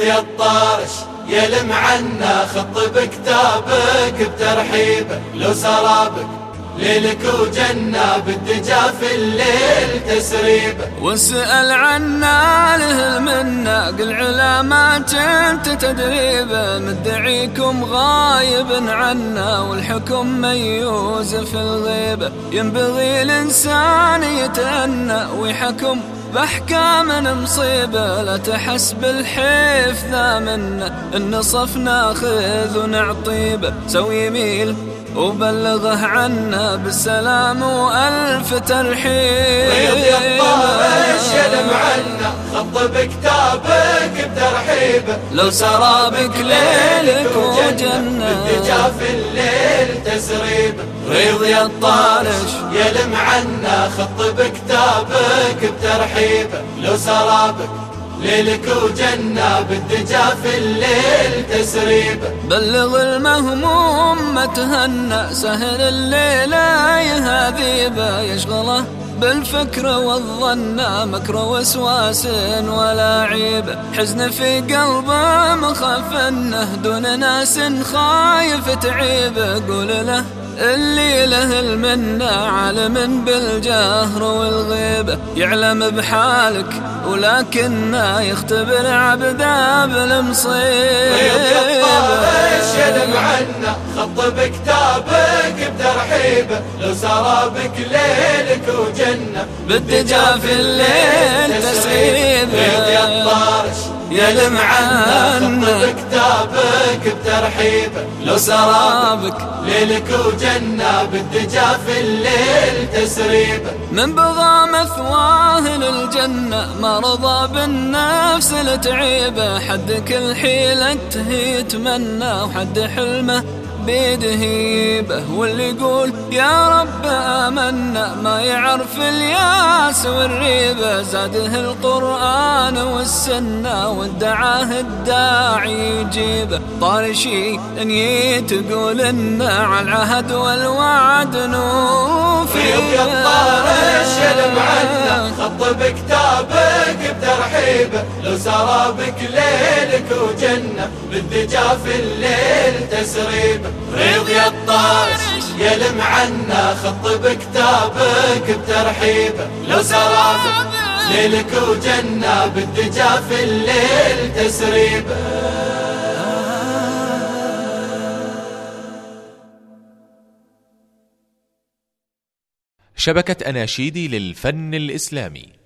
يا الطارش يلم عنا خط بكتابك بترحيبه لو سرابك ليلك وجنة بالدجا في الليل تسريبه واسأل عنا له المنة قل علامات أنت تدريبه مدعيكم غايب عنا والحكم ميوز في الغيبة ينبغي الإنسان يتأنى ويحكم بأحكام مصيبة لا تحس بالحيف ذا منا النصف ناخذ ونعطيبه سوي يميل وبلغه عنا بالسلام وألف ترحيب. طيب يا عنا خط بكتابك بترحيبه لو سرابك ليلك وجنة. بالدجا في الليل تسريبه ريض يا الطارش يلم عنا خط بكتابك بترحيبه لو سرابك ليلك وجنة بالدجا في الليل تسريبه بلغ المهموم ما تهنى سهل الليلة يهذيبه يشغله بالفكر والظن مكر وسواس ولا عيب. حزن في قلبه مخاف إنه دون ناس خايف تعيب. قول له اللي له المنة عالم بالجهر والغيبة يعلم بحالك ولكنه يختبر عبده بالمصيبة يلم عنا خط بكتابك بترحيبه لو سرابك ليلك وجنة بالدجا في الليل تسريبه يا الطارش يلم عنا خط بكتابك بترحيبه لو سرابك ليلك وجنة بالدجا في الليل تسريبه من بغى مثواه للجنة ما رضى بالنفس لتعيبه حد كل حيلة يتمنى وحد حلمه بيده هيبة. واللي يقول يا آمنا ما يعرف الياس والريبة زاده القرآن والسنة وادعاه الداعي يجيبه طارشي إن تقول إن على العهد والوعد نوفي. الطارش يلم عنا خط بكتابك بترحيبه لو سرابك ليلك وجنة بالدجا في الليل تسريبه ريض يا الطاش يلم عنا خط بكتابك بترحيبه لو سرابك ليلك وجنة بالدجا في الليل تسريبه شبكة أناشيدي للفن الإسلامي.